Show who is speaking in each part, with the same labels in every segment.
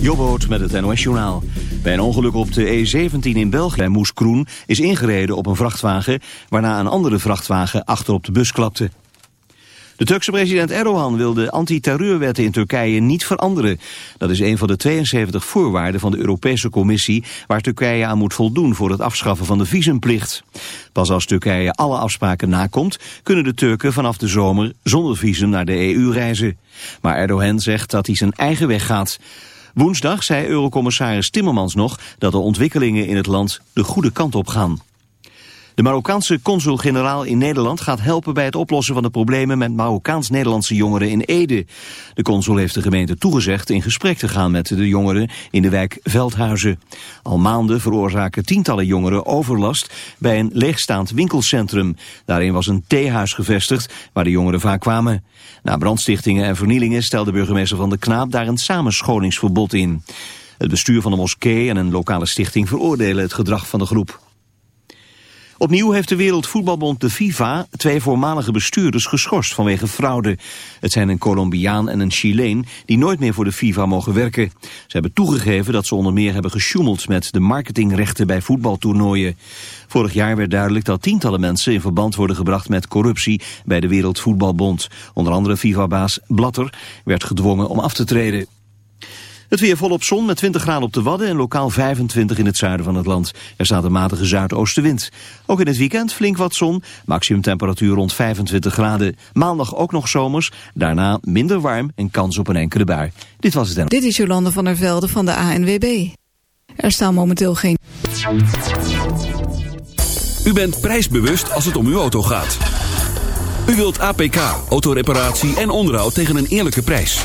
Speaker 1: Jobboot met het NOS Journaal. Bij een ongeluk op de E17 in België bij Moeskroen is ingereden op een vrachtwagen... waarna een andere vrachtwagen achter op de bus klapte. De Turkse president Erdogan wil de antiterreurwetten in Turkije niet veranderen. Dat is een van de 72 voorwaarden van de Europese Commissie... waar Turkije aan moet voldoen voor het afschaffen van de visumplicht. Pas als Turkije alle afspraken nakomt... kunnen de Turken vanaf de zomer zonder visum naar de EU reizen. Maar Erdogan zegt dat hij zijn eigen weg gaat... Woensdag zei Eurocommissaris Timmermans nog dat de ontwikkelingen in het land de goede kant op gaan. De Marokkaanse consul-generaal in Nederland gaat helpen bij het oplossen van de problemen met Marokkaans-Nederlandse jongeren in Ede. De consul heeft de gemeente toegezegd in gesprek te gaan met de jongeren in de wijk Veldhuizen. Al maanden veroorzaken tientallen jongeren overlast bij een leegstaand winkelcentrum. Daarin was een theehuis gevestigd waar de jongeren vaak kwamen. Na brandstichtingen en vernielingen stelde burgemeester Van de Knaap daar een samenscholingsverbod in. Het bestuur van de moskee en een lokale stichting veroordelen het gedrag van de groep. Opnieuw heeft de Wereldvoetbalbond de FIFA twee voormalige bestuurders geschorst vanwege fraude. Het zijn een Colombiaan en een Chileen die nooit meer voor de FIFA mogen werken. Ze hebben toegegeven dat ze onder meer hebben gesjoemeld met de marketingrechten bij voetbaltoernooien. Vorig jaar werd duidelijk dat tientallen mensen in verband worden gebracht met corruptie bij de Wereldvoetbalbond. Onder andere FIFA-baas Blatter werd gedwongen om af te treden. Het weer volop zon met 20 graden op de Wadden en lokaal 25 in het zuiden van het land. Er staat een matige zuidoostenwind. Ook in het weekend flink wat zon, maximum temperatuur rond 25 graden. Maandag ook nog zomers, daarna minder warm en kans op een enkele bui. Dit was het.
Speaker 2: Dit is Jolande van der Velde van de ANWB. Er staan momenteel geen...
Speaker 3: U bent prijsbewust als het om uw auto gaat. U wilt APK, autoreparatie en onderhoud tegen een eerlijke prijs.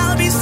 Speaker 4: I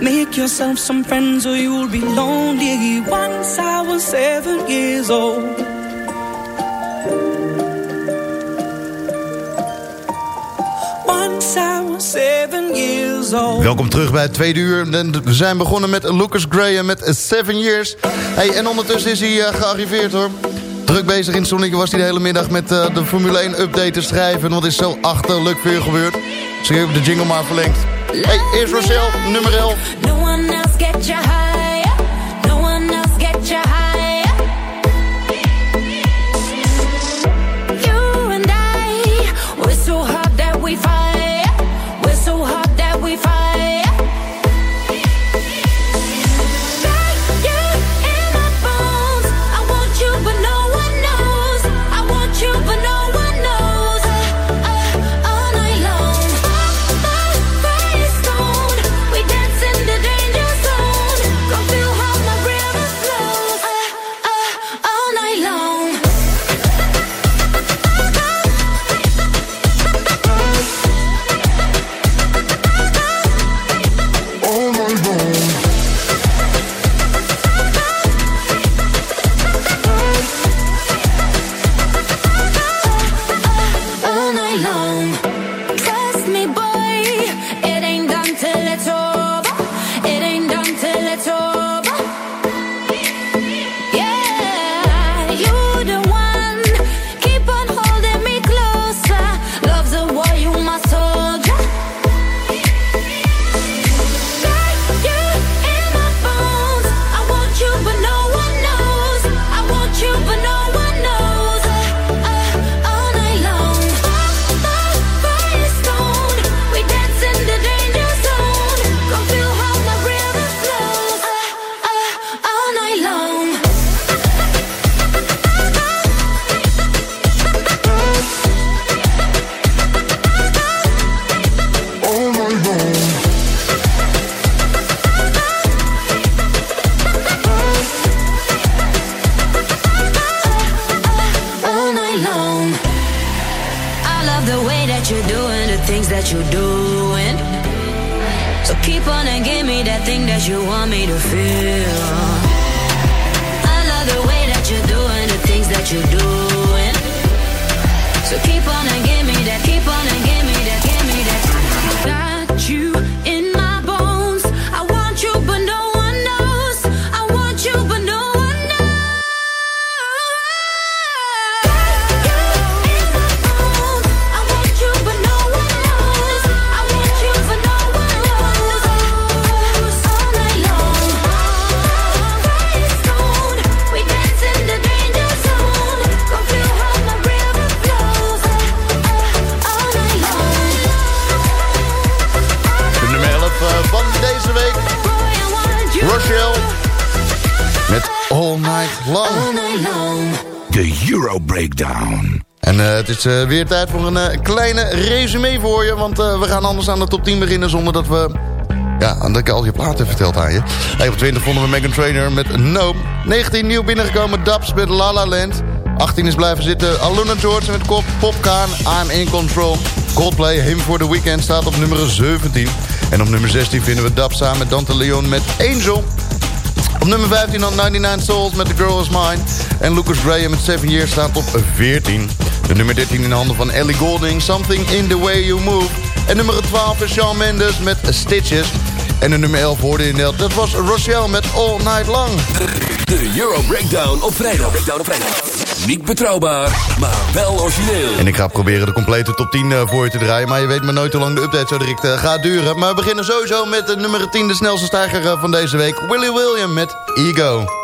Speaker 4: Make yourself some friends or you'll be lonely Once I was seven years old
Speaker 5: Welkom terug bij het tweede uur. We zijn begonnen met Lucas Graham met Seven Years. Hey, en ondertussen is hij eh, gearriveerd hoor. Druk bezig in Sonic was hij de hele middag met eh, de Formule 1 update te schrijven. Wat is zo achterlijk weer gebeurd. Dus ik heb de jingle maar verlengd. Hey, eerst Rochelle, nummer 11.
Speaker 6: No one else get
Speaker 5: your high. Eh, weer tijd voor een eh, kleine resume voor je. Want eh, we gaan anders aan de top 10 beginnen zonder dat we... Ja, dat ik al je platen verteld aan je. Hey, op 20 vonden we Megan Trainer met No. 19 nieuw binnengekomen Dubs met La La Land.
Speaker 7: 18 is blijven zitten Aluna George met Kop, Popkaan, I'm In Control. Coldplay, Him for the Weekend staat op nummer 17. En op nummer 16 vinden we Dubs samen met Dante Leon met Angel. Op nummer 15 dan 99 Souls met The Girl Is Mine. En Lucas Graham met 7 Years staat op 14. De nummer 13 in de handen van Ellie Goulding, Something in the Way You Move. En nummer 12 is Shawn Mendes met Stitches. En de nummer 11 hoorde je net, dat was Rochelle met All Night Long.
Speaker 3: De Euro Breakdown op vrijdag. Breakdown op vrijdag. Niet betrouwbaar, maar wel origineel.
Speaker 7: En ik ga proberen de complete top 10 eh, voor je te draaien. Maar je weet maar nooit hoe lang de update zo direct eh, gaat duren. Maar we beginnen sowieso met de nummer 10, de snelste stijger eh, van deze week. Willy William met Ego.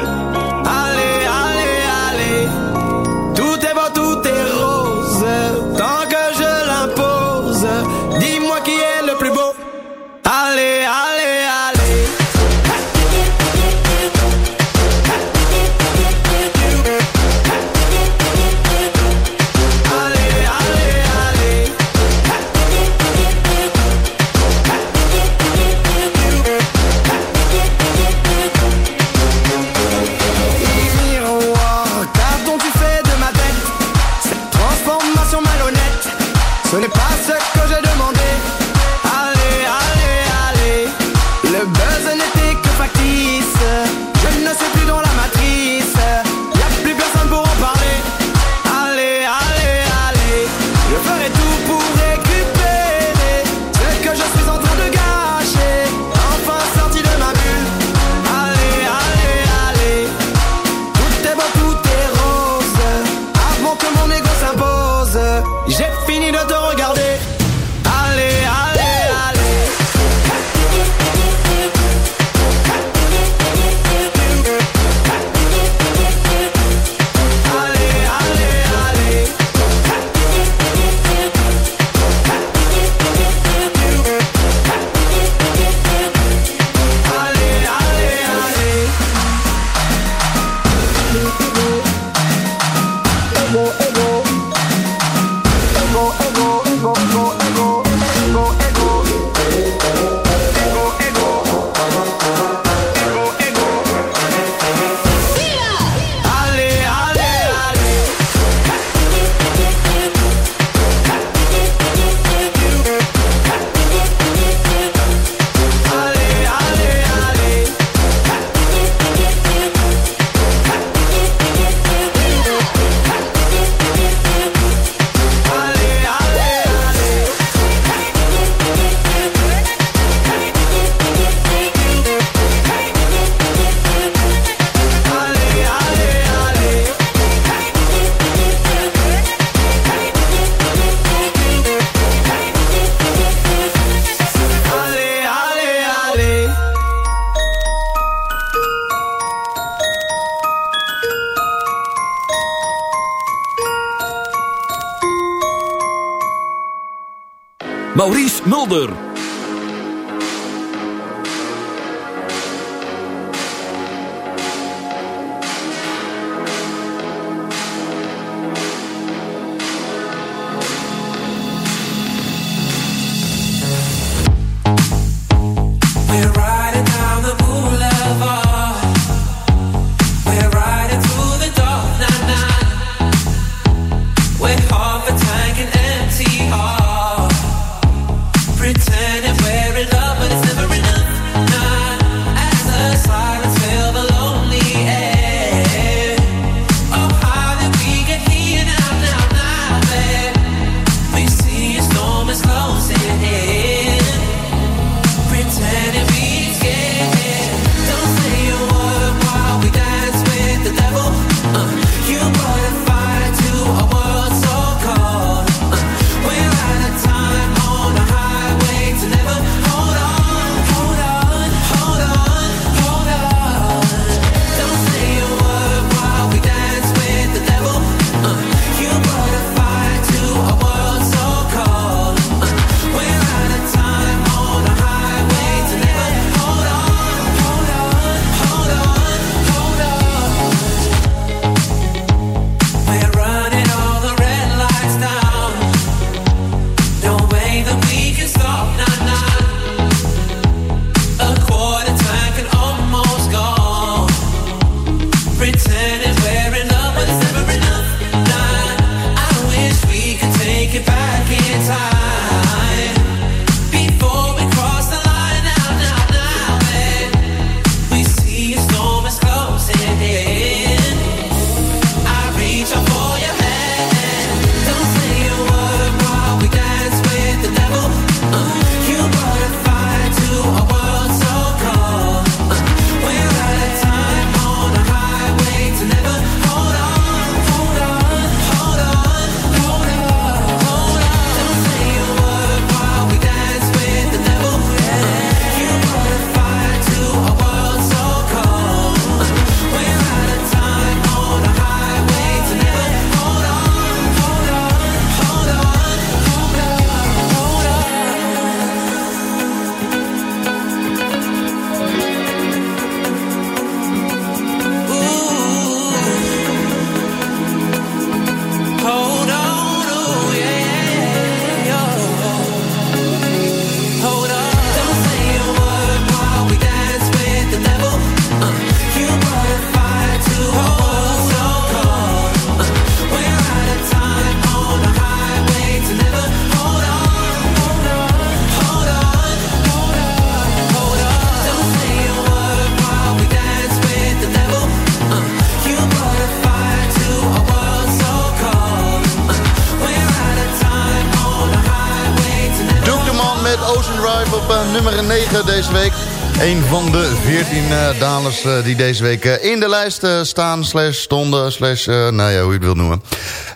Speaker 7: Een van de 14 uh, dalers uh, die deze week uh, in de lijst staan, slash stonden, slash, nou ja, hoe je het wilt noemen.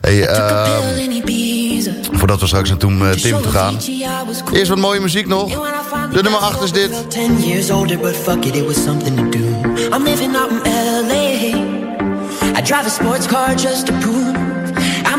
Speaker 7: Hey, voordat we straks naar Tom, Tim toe gaan. Eerst wat mooie muziek nog. De nummer 8 is dit.
Speaker 8: 10 years older, but fuck it, it was something to do. I'm living out in L.A. I drive a sports car just to prove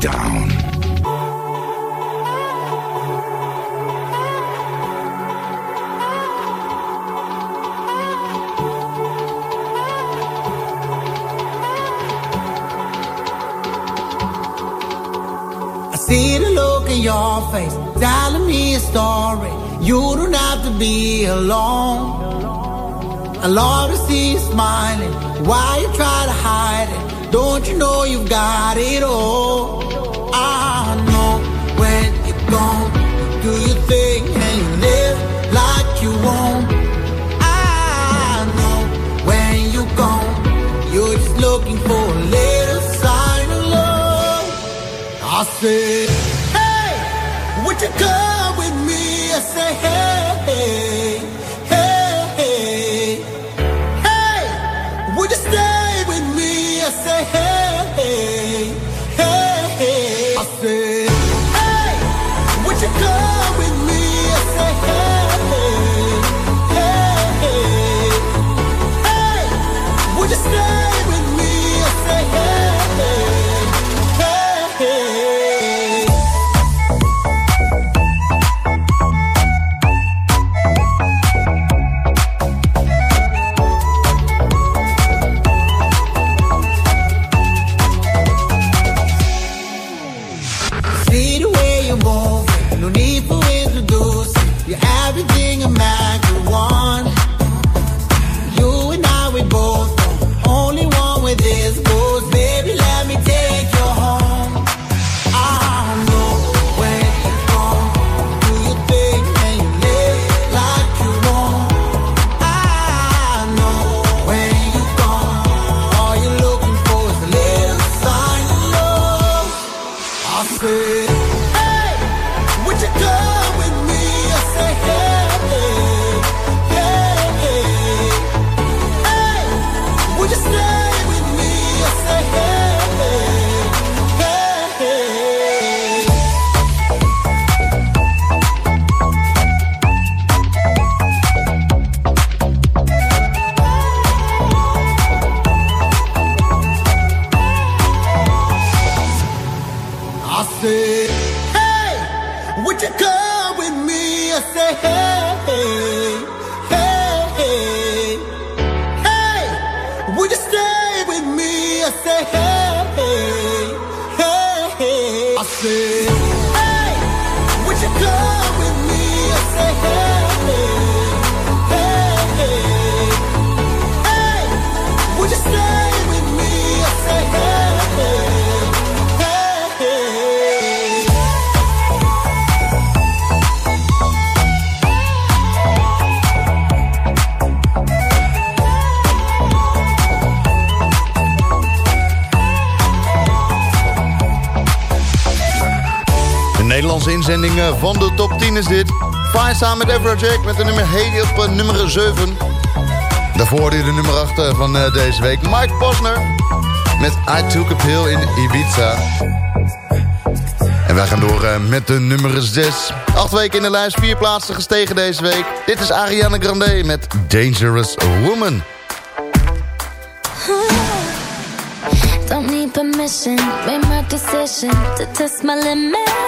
Speaker 9: Breakdown.
Speaker 10: I see the look in your face, telling me a story. You don't have to be alone. I love to see you smiling. Why you try to hide it? Don't you know you've got it all? I know when you're gone, do your thing and you live like you won't. I know when you're gone, you're just looking for a little sign of love. I said, hey, would you come with me? I say, hey, hey, hey, hey, hey, would you stay with me? I say, hey,
Speaker 7: samen met Everjack met de nummer op eh, nummer 7. Daarvoor de nummer 8 eh, van eh, deze week. Mike Posner met I Took a Pill in Ibiza. En wij gaan door met de nummer 6. Acht weken in de lijst, vier plaatsen gestegen deze week. Dit is Ariana Grande met Dangerous Woman.
Speaker 5: Don't need permission, made my decision to test my limits.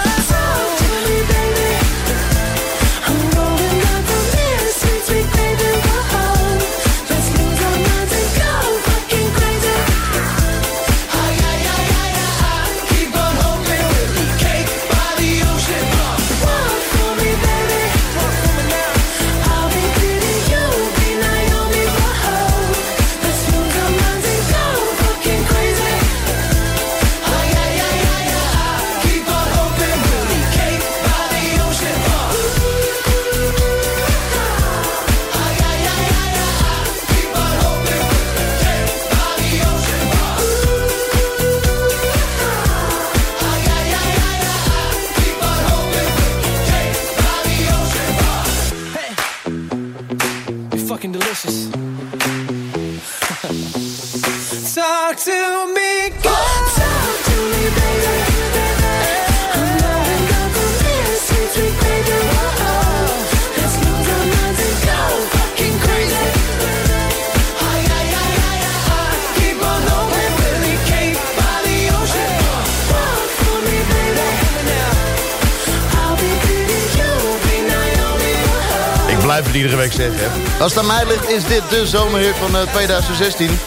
Speaker 7: Iedere week zeggen. Als het aan mij ligt, is dit de zomerhit van eh, 2016.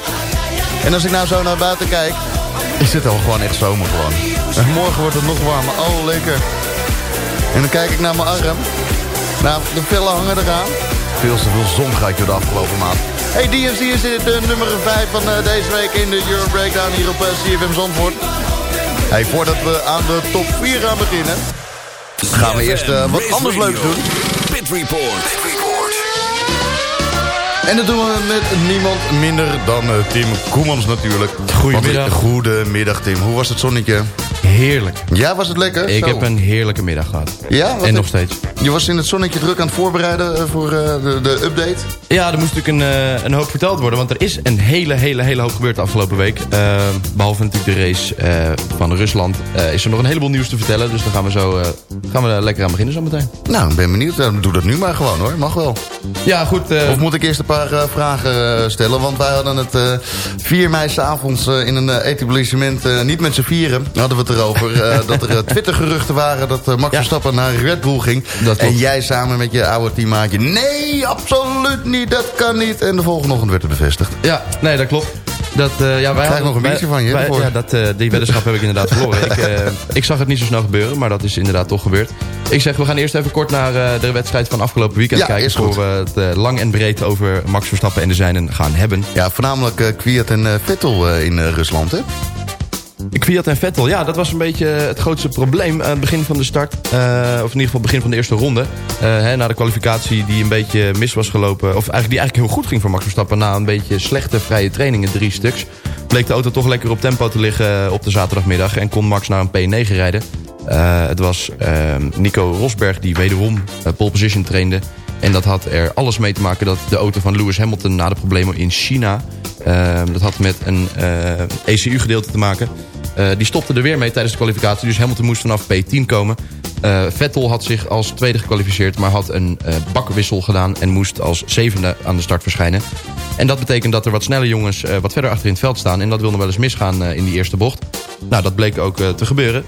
Speaker 7: En als ik nou zo naar buiten kijk, is het al gewoon echt zomer gewoon. En morgen wordt het nog warmer. Oh, lekker. En dan kijk ik naar mijn arm. Nou, de vellen hangen eraan. Veel te veel zon ga ik door de afgelopen maand. Hey, DFC is dit de nummer 5 van eh, deze week in de Euro Breakdown hier op eh, CFM Zandvoort. Hey, voordat we aan de top 4 gaan beginnen, gaan we eerst eh, wat anders leuks doen.
Speaker 3: Pit Report.
Speaker 7: En dat doen we met niemand minder dan eh, Tim Koemans natuurlijk.
Speaker 11: Goedemiddag.
Speaker 7: Eh, Goedemiddag Tim. Hoe was het zonnetje?
Speaker 11: Heerlijk.
Speaker 7: Ja, was het lekker?
Speaker 11: Ik
Speaker 7: Zo.
Speaker 11: heb een heerlijke middag gehad.
Speaker 7: Ja?
Speaker 11: En nog steeds.
Speaker 7: Je was in het zonnetje druk aan het voorbereiden eh, voor de, de update?
Speaker 11: Ja, er moest natuurlijk een, een hoop verteld worden. Want er is een hele, hele, hele hoop gebeurd de afgelopen week. Eh, behalve natuurlijk de race van Rusland is er nog een heleboel nieuws te vertellen. Dus daar gaan we zo gaan we lekker aan beginnen zometeen.
Speaker 7: Nou, ik ben benieuwd. Doe dat nu maar gewoon hoor. Mag wel.
Speaker 11: Ja, goed.
Speaker 7: Of moet ik eerst een paar eh, vragen eh, stellen? Want wij hadden het eh 4 mei s'avonds avonds in een eh, etablissement, eh, niet met z'n vieren, hadden we het erover. eh, dat er eh, Twitter-geruchten waren dat eh, Max Verstappen naar Red Bull ging. en jij samen met je oude teammaatje, nee, absoluut niet, dat kan niet. En de volgende ochtend werd het bevestigd.
Speaker 11: Ja, nee, dat klopt. Dat, eh, ja, wij
Speaker 7: Krijg
Speaker 11: hadden-
Speaker 7: nog een biertje van je,
Speaker 11: wij- ja, dat, eh, die weddenschap heb ik inderdaad verloren. ik, eh, ik zag het niet zo snel gebeuren, maar dat is inderdaad toch gebeurd. Ik zeg, we gaan eerst even kort naar de wedstrijd van afgelopen weekend
Speaker 7: Ja,
Speaker 11: kijken. Voor we het lang en breed over Max Verstappen en de zijnen gaan hebben.
Speaker 7: Ja, voornamelijk Kwiat en Vettel in Rusland, hè?
Speaker 11: Kwiat en Vettel, ja, dat was een beetje het grootste probleem aan het begin van de start. eh, of in ieder geval begin van de eerste ronde. Eh, hè, na de kwalificatie die een beetje mis was gelopen. Of eigenlijk die eigenlijk heel goed ging voor Max Verstappen. Na een beetje slechte vrije trainingen, drie stuks. Bleek de auto toch lekker op tempo te liggen op de zaterdagmiddag. En kon Max naar een P9 rijden. Eh, het was eh, Nico Rosberg die wederom eh, pole position trainde. En dat had er alles mee te maken dat de auto van Lewis Hamilton... na de problemen in China... eh, dat had met een ECU-gedeelte te maken. Eh, die stopte er weer mee tijdens de kwalificatie. Dus Hamilton moest vanaf P10 komen. Eh, Vettel had zich als tweede gekwalificeerd... maar had een eh bakwissel gedaan en moest als zevende aan de start verschijnen. En dat betekent dat er wat snelle jongens eh, wat verder achter in het veld staan... en dat wil nog wel eens misgaan eh, in die eerste bocht. Nou, dat bleek ook eh, te gebeuren.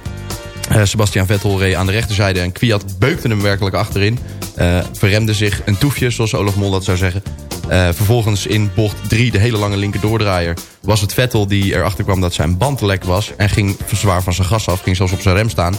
Speaker 11: Eh, Sebastian Vettel reed aan de rechterzijde en Kwiat beukte hem werkelijk achterin. Eh, verremde zich een toefje, zoals Olaf Mol dat zou zeggen. Eh, vervolgens in bocht 3, de hele lange linker doordraaier... was het Vettel die erachter kwam dat zijn band lek was... en ging zwaar van zijn gas af, ging zelfs op zijn rem staan.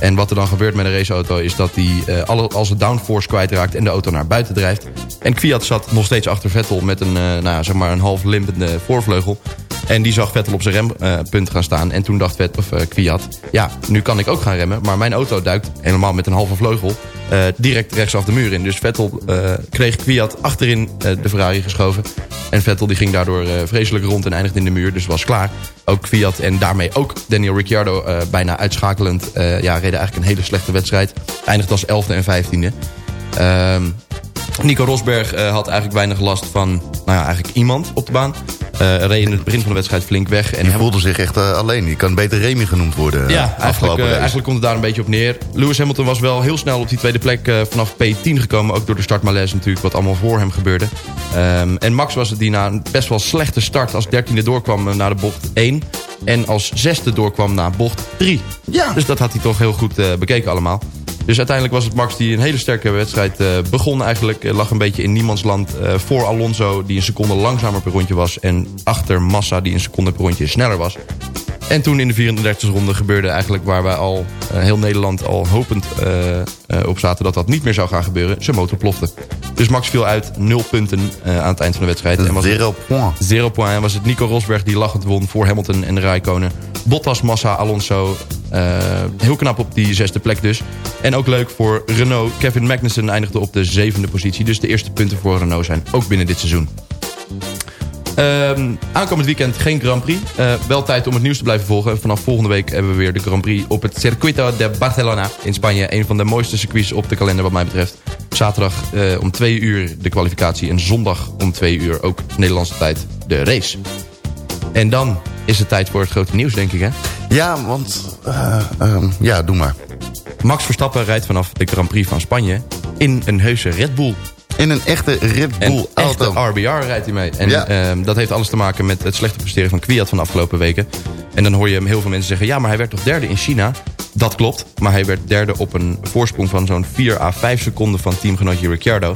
Speaker 11: En wat er dan gebeurt met een raceauto... is dat hij eh, alle, al zijn downforce kwijtraakt en de auto naar buiten drijft. En Kwiat zat nog steeds achter Vettel met een, nou, zeg maar een half limpende voorvleugel... En die zag Vettel op zijn rempunt gaan staan. En toen dacht Vet, of, eh, Kwiat, ja, nu kan ik ook gaan remmen. Maar mijn auto duikt helemaal met een halve vleugel eh, direct rechtsaf de muur in. Dus Vettel eh, kreeg Kwiat achterin de Ferrari geschoven. En Vettel die ging daardoor vreselijk rond en eindigde in de muur. Dus was klaar. Ook Kwiat en daarmee ook Daniel Ricciardo bijna uitschakelend. ja, reden eigenlijk een hele slechte wedstrijd. Eindigde als 11e en 15e. Ehm, Nico Rosberg eh, had eigenlijk weinig last van nou ja, eigenlijk iemand op de baan. Eh reed in het begin van de wedstrijd flink weg. En
Speaker 7: Die voelde zich echt eh, alleen. Die kan beter Remy genoemd worden.
Speaker 11: ja, eigenlijk, eigenlijk komt het daar een beetje op neer. Lewis Hamilton was wel heel snel op die tweede plek vanaf P10 gekomen. Ook door de startmalaise natuurlijk, wat allemaal voor hem gebeurde. Ehm, en Max was het die na een best wel slechte start als dertiende doorkwam naar de bocht 1. En als zesde doorkwam naar bocht 3.
Speaker 7: Ja.
Speaker 11: Dus dat had hij toch heel goed bekeken allemaal. Dus uiteindelijk was het Max die een hele sterke wedstrijd eh, begon eigenlijk. Eh, lag een beetje in niemandsland eh, voor Alonso die een seconde langzamer per rondje was. En achter Massa die een seconde per rondje sneller was. En toen in de 34e ronde gebeurde eigenlijk waar wij al eh, heel Nederland al hopend eh, eh, op zaten dat dat niet meer zou gaan gebeuren. Zijn motor plofte. Dus Max viel uit, nul punten aan het eind van de wedstrijd. En was
Speaker 7: Zero point.
Speaker 11: Zero point. En was het Nico Rosberg die lachend won voor Hamilton en de Raikkonen. Bottas, Massa, Alonso. heel knap op die zesde plek dus. En ook leuk voor Renault. Kevin Magnussen eindigde op de zevende positie. Dus de eerste punten voor Renault zijn ook binnen dit seizoen. Ehm, aankomend weekend geen Grand Prix. Eh, wel tijd om het nieuws te blijven volgen. Vanaf volgende week hebben we weer de Grand Prix op het Circuito de Barcelona in Spanje. Een van de mooiste circuits op de kalender wat mij betreft. Zaterdag eh, om twee uur de kwalificatie en zondag om twee uur ook Nederlandse tijd de race. En dan is het tijd voor het grote nieuws denk ik hè.
Speaker 7: Ja, want... eh, ehm, ja, doe maar.
Speaker 11: Max Verstappen rijdt vanaf de Grand Prix van Spanje in een heuse Red Bull.
Speaker 7: In een echte Red Bull
Speaker 11: echte
Speaker 7: auto.
Speaker 11: RBR rijdt hij mee. En
Speaker 7: Ja.
Speaker 11: ehm, dat heeft alles te maken met het slechte presteren van Kwiat van de afgelopen weken. En dan hoor je heel veel mensen zeggen... ja, maar hij werd toch derde in China? Dat klopt, maar hij werd derde op een voorsprong van zo'n 4 à 5 seconden van teamgenootje Ricciardo.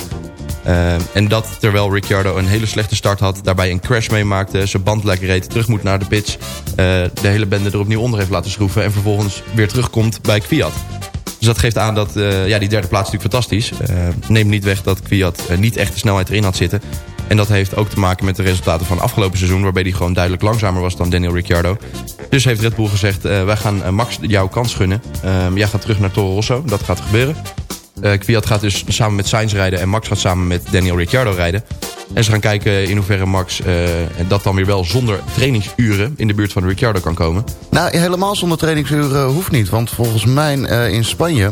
Speaker 11: Ehm, en dat terwijl Ricciardo een hele slechte start had... daarbij een crash meemaakte, zijn band lekker reed... terug moet naar de pits, eh, de hele bende er opnieuw onder heeft laten schroeven... en vervolgens weer terugkomt bij Kwiat. Dus dat geeft aan dat eh, ja, die derde plaats natuurlijk fantastisch. Uh, neemt niet weg dat Kwiat eh, niet echt de snelheid erin had zitten. En dat heeft ook te maken met de resultaten van afgelopen seizoen... waarbij hij gewoon duidelijk langzamer was dan Daniel Ricciardo. Dus heeft Red Bull gezegd, wij gaan Max jouw kans gunnen. Ehm, jij gaat terug naar Toro Rosso, dat gaat gebeuren. Kwiat gaat dus samen met Sainz rijden... en Max gaat samen met Daniel Ricciardo rijden. En ze gaan kijken in hoeverre Max eh, dat dan weer wel zonder trainingsuren... in de buurt van Ricciardo kan komen.
Speaker 7: Nou, helemaal zonder trainingsuren hoeft niet. Want volgens mij eh, in Spanje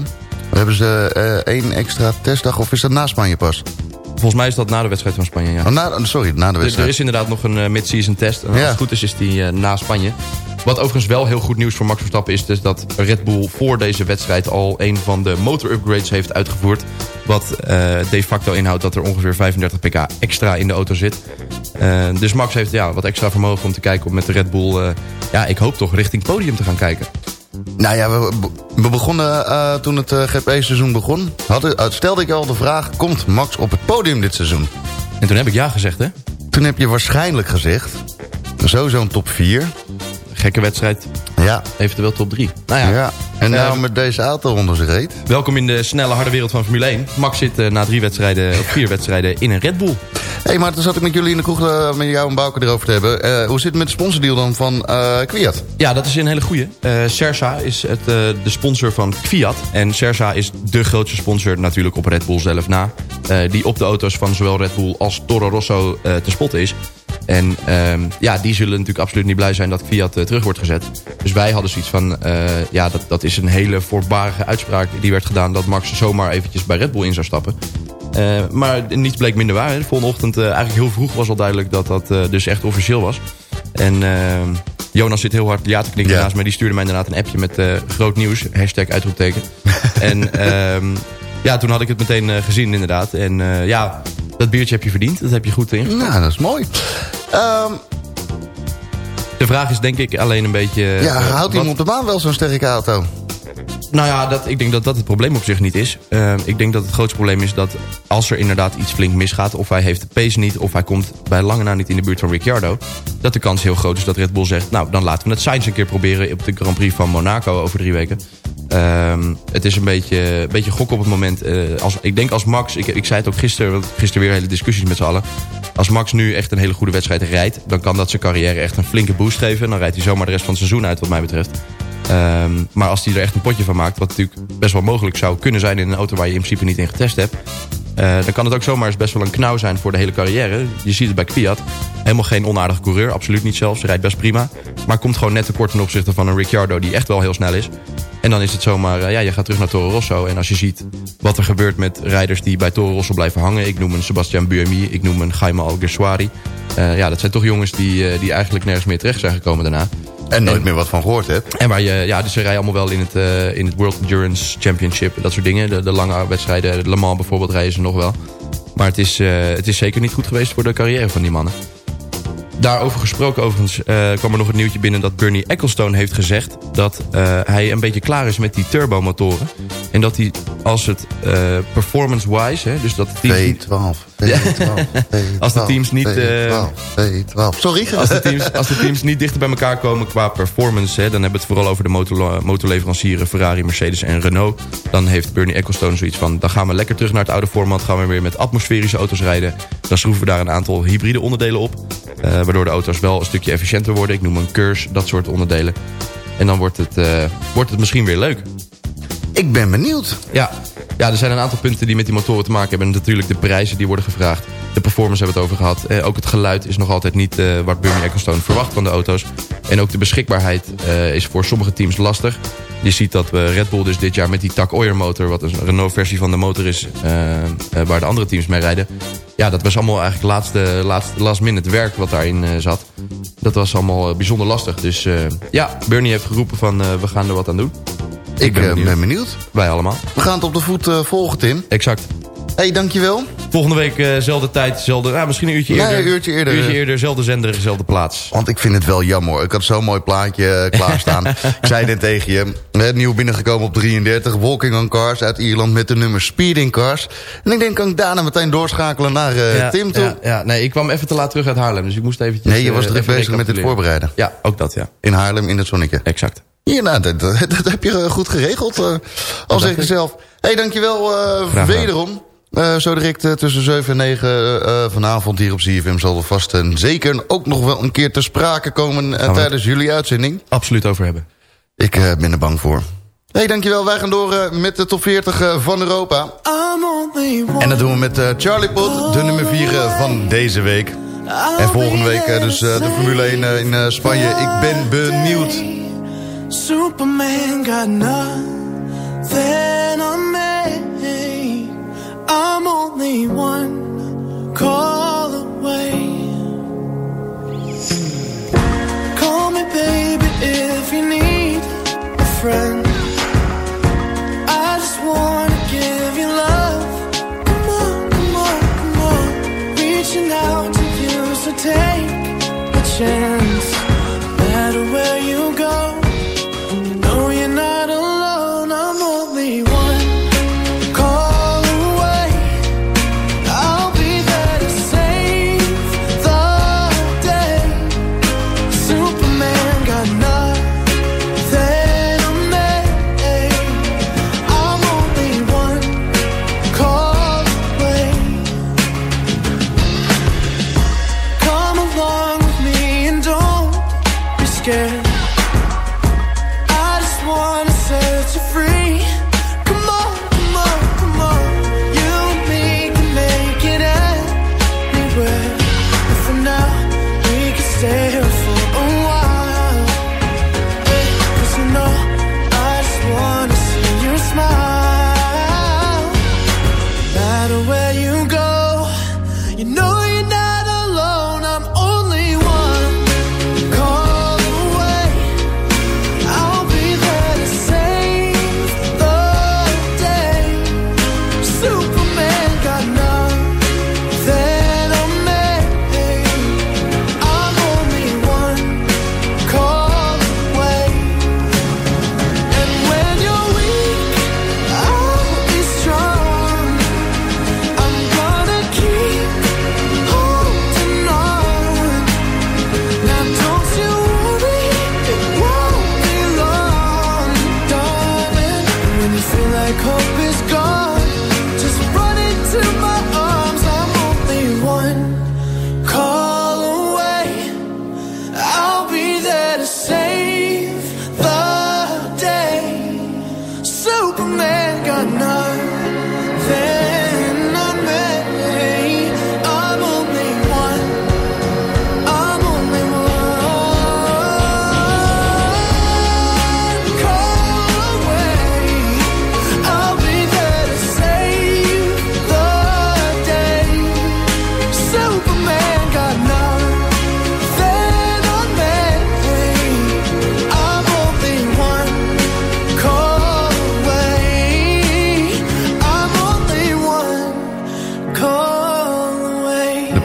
Speaker 7: hebben ze eh, één extra testdag. Of is dat na Spanje pas?
Speaker 11: Volgens mij is dat na de wedstrijd van Spanje, ja.
Speaker 7: Oh, na, sorry, na de wedstrijd.
Speaker 11: er is inderdaad nog een eh, mid-season test. En als
Speaker 7: Ja.
Speaker 11: het goed is, is die eh, na Spanje. Wat overigens wel heel goed nieuws voor Max Verstappen is... dus dat Red Bull voor deze wedstrijd al een van de motor-upgrades heeft uitgevoerd. Wat eh, de facto inhoudt dat er ongeveer 35 pk extra in de auto zit. Dus Max heeft ja, wat extra vermogen om te kijken om met de Red Bull... ja, ik hoop toch richting podium te gaan kijken.
Speaker 7: Nou ja, we, we begonnen eh, toen het eh, GP-seizoen begon. Hadden, eh, stelde ik al de vraag, komt Max op het podium dit seizoen?
Speaker 11: En toen heb ik ja gezegd, hè?
Speaker 7: Toen heb je waarschijnlijk gezegd, sowieso een top 4.
Speaker 11: Gekke wedstrijd,
Speaker 7: Ja,
Speaker 11: eventueel top 3. Nou ja,
Speaker 7: ja. En nou met deze auto onder zich reed.
Speaker 11: welkom in de snelle, harde wereld van Formule 1. Max zit na drie wedstrijden, of vier wedstrijden in een Red Bull.
Speaker 7: Hey, maar toen zat ik met jullie in de kroeg eh, met jou en Bouke erover te hebben. Eh, hoe zit het met de sponsordeal dan van eh Kwiat?
Speaker 11: Ja, dat is een hele goeie. Sersa is het, de sponsor van Fiat. En Sersa is de grootste sponsor natuurlijk op Red Bull zelf na. die op de auto's van zowel Red Bull als Toro Rosso te spotten is. En ehm, ja, die zullen natuurlijk absoluut niet blij zijn dat Fiat terug wordt gezet. Dus wij hadden zoiets van, ja, dat, dat is een hele voorbarige uitspraak die werd gedaan... dat Max zomaar eventjes bij Red Bull in zou stappen. Eh, maar niets bleek minder waar. hè. De volgende ochtend, eh, eigenlijk heel vroeg was al duidelijk dat dat eh, dus echt officieel was. En Jonas zit heel hard ja te knikken naast me. Die stuurde mij inderdaad een appje met groot nieuws. Hashtag uitroepteken. en ehm, ja, toen had ik het meteen gezien inderdaad. En ja, dat biertje heb je verdiend. Dat heb je goed ingevuld.
Speaker 7: Nou, dat is mooi. Ehm,
Speaker 11: De vraag is denk ik alleen een beetje...
Speaker 7: ja, houdt
Speaker 11: wat-
Speaker 7: iemand op de baan wel zo'n sterke auto?
Speaker 11: Nou ja, dat, ik denk dat dat het probleem op zich niet is. Eh, ik denk dat het grootste probleem is dat als er inderdaad iets flink misgaat... of hij heeft de pace niet, of hij komt bij lange na niet in de buurt van Ricciardo... dat de kans heel groot is dat Red Bull zegt... nou, dan laten we het Sainz een keer proberen op de Grand Prix van Monaco over drie weken. Ehm, het is een beetje, beetje gok op het moment. Eh, als, ik denk als Max, ik, ik zei het ook gisteren... want gisteren weer hele discussies met z'n allen... als Max nu echt een hele goede wedstrijd rijdt... dan kan dat zijn carrière echt een flinke boost geven. Dan rijdt hij zomaar de rest van het seizoen uit wat mij betreft. Ehm, maar als hij er echt een potje van maakt... wat natuurlijk best wel mogelijk zou kunnen zijn... in een auto waar je in principe niet in getest hebt... eh, dan kan het ook zomaar eens best wel een knauw zijn voor de hele carrière. Je ziet het bij Fiat. Helemaal geen onaardige coureur, absoluut niet zelfs. Hij rijdt best prima. Maar komt gewoon net tekort ten opzichte van een Ricciardo... die echt wel heel snel is. En dan is het zomaar, eh, ja, je gaat terug naar Toro Rosso. En als je ziet wat er gebeurt met rijders die bij Toro Rosso blijven hangen... ik noem een Sebastian Buemi, ik noem een Jaime Alguersuari... eh, ja, dat zijn toch jongens die, die eigenlijk nergens meer terecht zijn gekomen daarna.
Speaker 7: En nooit meer wat van gehoord hebt.
Speaker 11: En waar je, ja, dus ze rijden allemaal wel in het, eh, in het World Endurance Championship. Dat soort dingen. De, de lange wedstrijden, de Le Mans bijvoorbeeld, rijden ze nog wel. Maar het is, eh, het is zeker niet goed geweest voor de carrière van die mannen. Daarover gesproken overigens eh, kwam er nog een nieuwtje binnen... dat Bernie Ecclestone heeft gezegd dat eh, hij een beetje klaar is met die turbomotoren. En dat hij als het eh, performance-wise... hè, dus dat de teams
Speaker 7: V12,
Speaker 11: Ja.
Speaker 7: V12,
Speaker 11: Als de teams niet... eh,
Speaker 7: V12, V12. Sorry.
Speaker 11: als de, teams, als de teams niet dichter bij elkaar komen qua performance... Hè, dan hebben we het vooral over de motor, motorleverancieren... Ferrari, Mercedes en Renault. Dan heeft Bernie Ecclestone zoiets van... dan gaan we lekker terug naar het oude format. Gaan we weer met atmosferische auto's rijden. Dan schroeven we daar een aantal hybride onderdelen op. eh, waardoor de auto's wel een stukje efficiënter worden. Ik noem een curse, dat soort onderdelen. En dan wordt het, eh, wordt het misschien weer leuk.
Speaker 7: Ik ben benieuwd.
Speaker 11: Ja. ja, er zijn een aantal punten die met die motoren te maken hebben. Natuurlijk de prijzen die worden gevraagd. De performance hebben we het over gehad. Eh, ook het geluid is nog altijd niet eh, wat Bernie Ecclestone verwacht van de auto's. En ook de beschikbaarheid eh, is voor sommige teams lastig. Je ziet dat we Red Bull dus dit jaar met die TAC Heuer motor... wat een Renault-versie van de motor is eh, eh, waar de andere teams mee rijden... ja, dat was allemaal eigenlijk laatste, laatste last minute werk wat daarin eh, zat. Dat was allemaal eh, bijzonder lastig. Dus eh, ja, Bernie heeft geroepen van eh, we gaan er wat aan doen.
Speaker 7: Ik eh, ben benieuwd.
Speaker 11: Wij allemaal.
Speaker 7: We gaan het op de voet eh, volgen, Tim.
Speaker 11: Exact.
Speaker 7: hey, dankjewel.
Speaker 11: Volgende week eh zelfde tijd, zelfde, ja, misschien een uurtje
Speaker 7: Nee,
Speaker 11: eerder.
Speaker 7: een uurtje eerder.
Speaker 11: Uurtje eerder, zelfde zender, zelfde plaats.
Speaker 7: Want ik vind het wel jammer. Ik had zo'n mooi plaatje klaarstaan. ik zei net tegen je. Nieuw binnengekomen op 33. Walking on Cars uit Ierland met de nummer Speeding Cars. En ik denk, kan ik daarna meteen doorschakelen naar
Speaker 11: Ja,
Speaker 7: Tim toe?
Speaker 11: Ja, ja, nee, ik kwam even te laat terug uit Haarlem, dus ik moest eventjes...
Speaker 7: Nee, je was druk bezig met het voorbereiden.
Speaker 11: Ja, ook dat, ja.
Speaker 7: In Haarlem, in het zonnetje.
Speaker 11: Exact.
Speaker 7: Ja, nou, dat, dat, dat heb je eh, goed geregeld. eh, al zeg ik zelf. Hé, hey, dankjewel eh
Speaker 11: gedaan.
Speaker 7: wederom. Eh, zo direct tussen 7 en 9 eh, vanavond hier op CFM zal er vast en zeker ook nog wel een keer te sprake komen tijdens jullie uitzending.
Speaker 11: Absoluut over hebben.
Speaker 7: Ik eh, ben er bang voor. Hé, hey, dankjewel. Wij gaan door eh, met de top 40 eh, van Europa. En dat doen we met eh, Charlie Pot, de nummer 4 eh, van deze week. En volgende week dus eh, de Formule 1 eh, in eh, Spanje. Ik ben benieuwd.
Speaker 12: Superman got nothing on me. I'm only one call away. Call me baby if you need a friend. I just wanna give you love. Come on, come on, come on. Reaching out to you, so take a chance.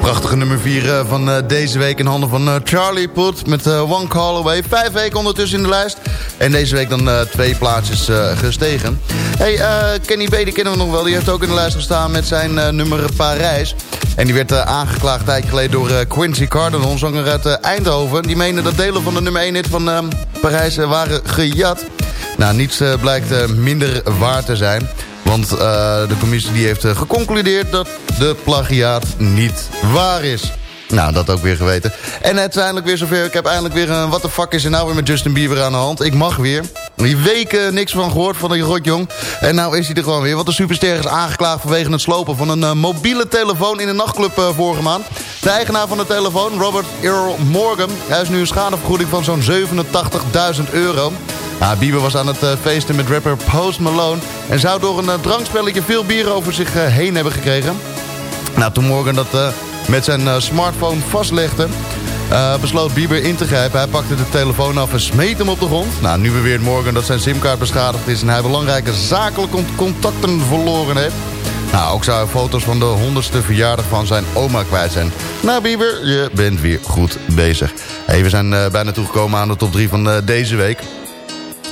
Speaker 7: Prachtige nummer 4 van eh, deze week in handen van eh, Charlie Put met eh, One Call Away. Vijf weken ondertussen in de lijst. En deze week dan eh, twee plaatsjes eh, gestegen. Hey, eh, Kenny B, die kennen we nog wel. Die heeft ook in de lijst gestaan met zijn eh, nummer Parijs. En die werd eh, aangeklaagd een tijd geleden door eh, Quincy Cardinal, zanger uit eh, Eindhoven. Die meende dat delen van de nummer 1 hit van eh, Parijs eh, waren gejat. Nou, niets eh, blijkt eh, minder waar te zijn. Want eh, de commissie die heeft eh, geconcludeerd dat de plagiaat niet waar is. Nou, dat ook weer geweten. En het is eindelijk weer zover. Ik heb eindelijk weer een... Wat de fuck is er nou weer met Justin Bieber aan de hand? Ik mag weer. Die weken niks van gehoord van die rotjong. En nou is hij er gewoon weer. Want de superster is aangeklaagd vanwege het slopen van een eh, mobiele telefoon in een nachtclub vorige maand. De eigenaar van de telefoon, Robert Earl Morgan. Hij is nu een schadevergoeding van zo'n 87.000 euro. Nou, Bieber was aan het eh, feesten met rapper Post Malone... en zou door een eh, drankspelletje veel bier over zich eh, heen hebben gekregen. Nou, toen Morgan dat met zijn smartphone vastlegde... besloot Bieber in te grijpen. Hij pakte de telefoon af en smeet hem op de grond. Nou, nu beweert Morgan dat zijn simkaart beschadigd is... en hij belangrijke zakelijke contacten verloren heeft. Nou, ook zou hij foto's van de honderdste verjaardag van zijn oma kwijt zijn. Nou, Bieber, je bent weer goed bezig. We zijn bijna toegekomen aan de top 3 van deze week.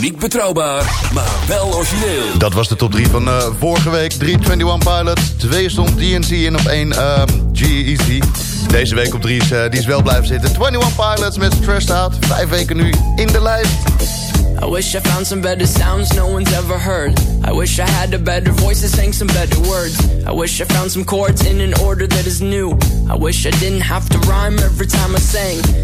Speaker 3: Niet betrouwbaar, maar wel origineel.
Speaker 7: Dat was de top 3 van eh, vorige week. 321 Pilots. 2 stond DNC in op 1 um, G-Easy. Deze week op 3 is, eh, die is wel blijven zitten. 21 Pilots met Stressed Out. Vijf weken nu in de lijst.
Speaker 5: I wish I found some better sounds no one's ever heard. I wish I had a better voice that sang some better words. I wish I found some chords in an order that is new. I wish I didn't have to rhyme every time I sang.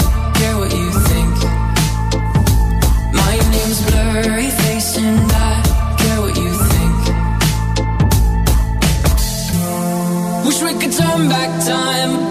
Speaker 5: we could turn back time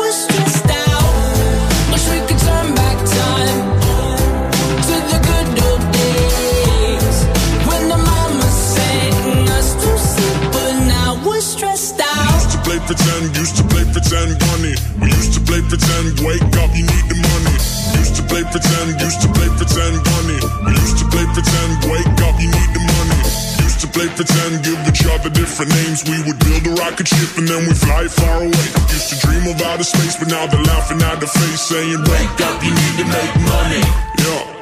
Speaker 13: pretend, used to play pretend, bunny. We used to play pretend, wake up, you need the money. Used to play pretend, give each other different names. We would build a rocket ship and then we fly far away. Used to dream of outer space, but now they're laughing at the face, saying, Wake up, you need to make money. Yeah.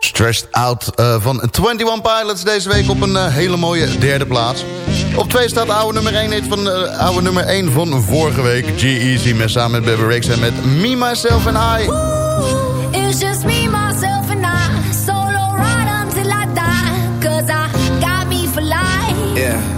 Speaker 7: Stressed Out eh, van 21 Pilots deze week op een eh, hele mooie derde plaats. Op 2 staat de oude nummer 1 hit van uh, oude nummer 1 van vorige week. G-Eazy met samen met Baby Rix en met Me, Myself and I.
Speaker 14: Yeah.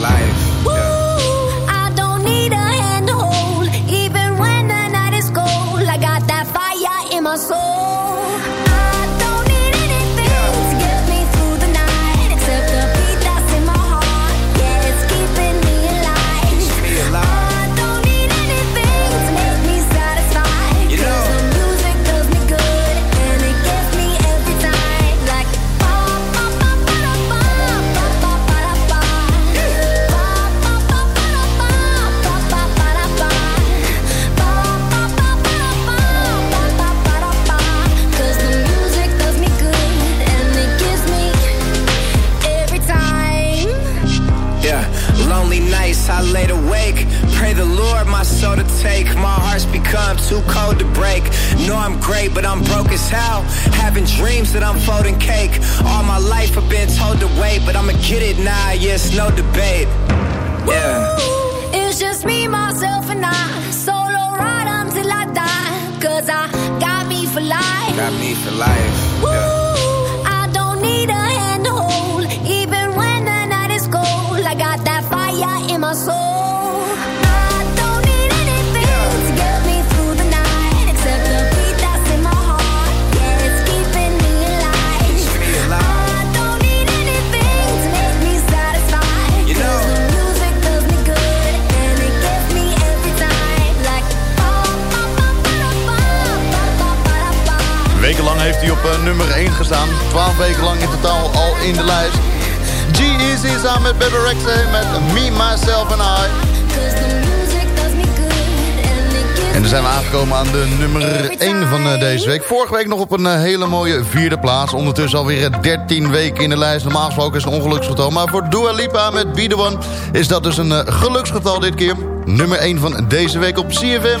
Speaker 5: Life.
Speaker 14: Take. My heart's become too cold to break. Know I'm great, but I'm broke as hell. Having dreams that I'm folding cake. All my life I've been told to wait, but I'ma get it now, yes, no debate. Yeah.
Speaker 5: It's just me, myself, and I. Solo ride until I die. Cause I got me for life.
Speaker 14: Got me for life.
Speaker 5: Ooh,
Speaker 7: Eh, nummer 1 gestaan. 12 weken lang in totaal al in de lijst. G-Eazy samen met Bebe Rexha met Me, Myself and I. En dan zijn we aangekomen aan de nummer 1 van eh, deze week. Vorige week nog op een eh, hele mooie vierde plaats. Ondertussen alweer eh, 13 weken in de lijst. Normaal gesproken is het een ongeluksgetal. Maar voor Dua Lipa met Be The One is dat dus een geluksgetal dit keer. Nummer 1 van deze week op CFM.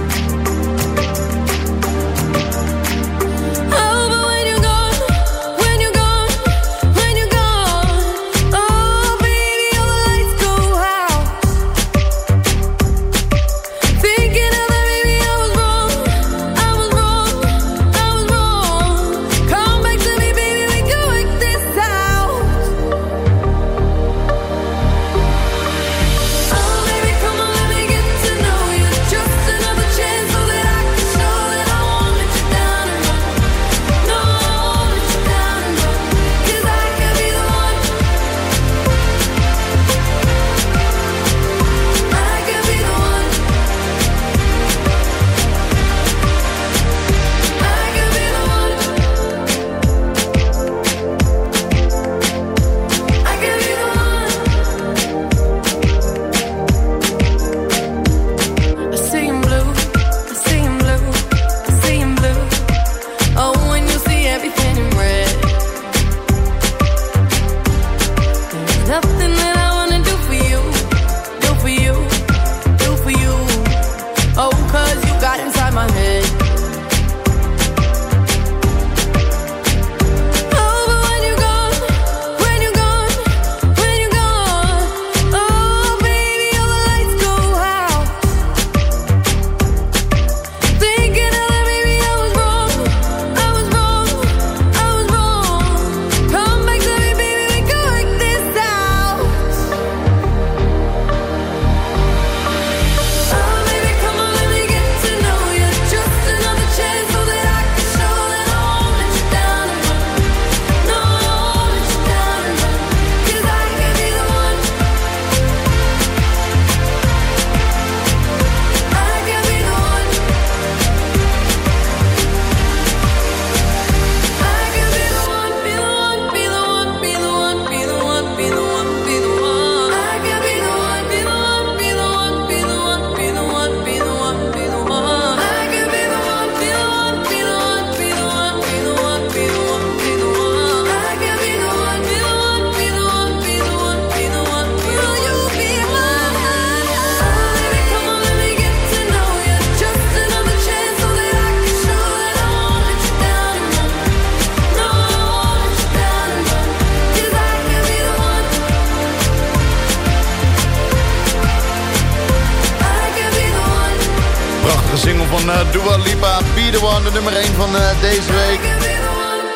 Speaker 7: Dua Lipa, The One, de nummer 1 van eh, deze week.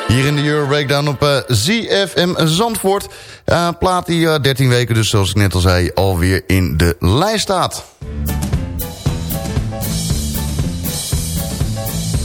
Speaker 7: Hier in de Euro Breakdown op eh, ZFM Zandvoort. Eh, plaat die eh, 13 weken, dus zoals ik net al zei, alweer in de lijst staat.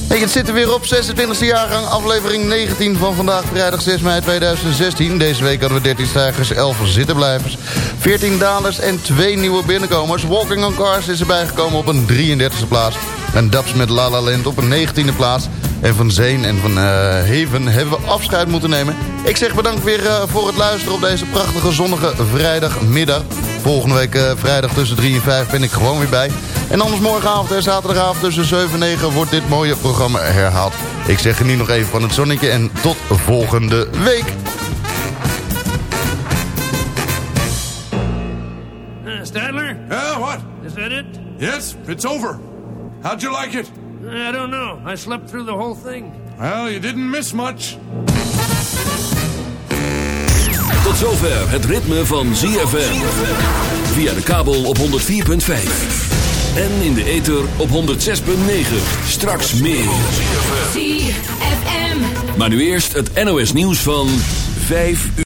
Speaker 7: Hey, het zit er weer op, 26e jaargang, aflevering 19 van vandaag, vrijdag 6 mei 2016. Deze week hadden we 13 stijgers, 11 zittenblijvers, 14 dalers en 2 nieuwe binnenkomers. Walking on Cars is erbij gekomen op een 33e plaats. En Daps met La La Land op een 19e plaats. En van Zeen en van eh, Heven hebben we afscheid moeten nemen. Ik zeg bedankt weer eh, voor het luisteren op deze prachtige zonnige vrijdagmiddag. Volgende week eh, vrijdag tussen 3 en 5 ben ik gewoon weer bij. En anders morgenavond en zaterdagavond tussen 7 en 9 wordt dit mooie programma herhaald. Ik zeg geniet nog even van het zonnetje en tot volgende week.
Speaker 15: Uh, Stadler?
Speaker 16: Yeah, what?
Speaker 15: Is that it?
Speaker 16: Yes, it's over. How'd you like it?
Speaker 15: I don't know. I slept through the whole thing.
Speaker 16: Well, you didn't miss much.
Speaker 3: Tot zover het ritme van ZFM. Via de kabel op 104.5. En in de ether op 106.9. Straks meer.
Speaker 17: ZFM.
Speaker 3: Maar nu eerst het NOS nieuws van 5 uur.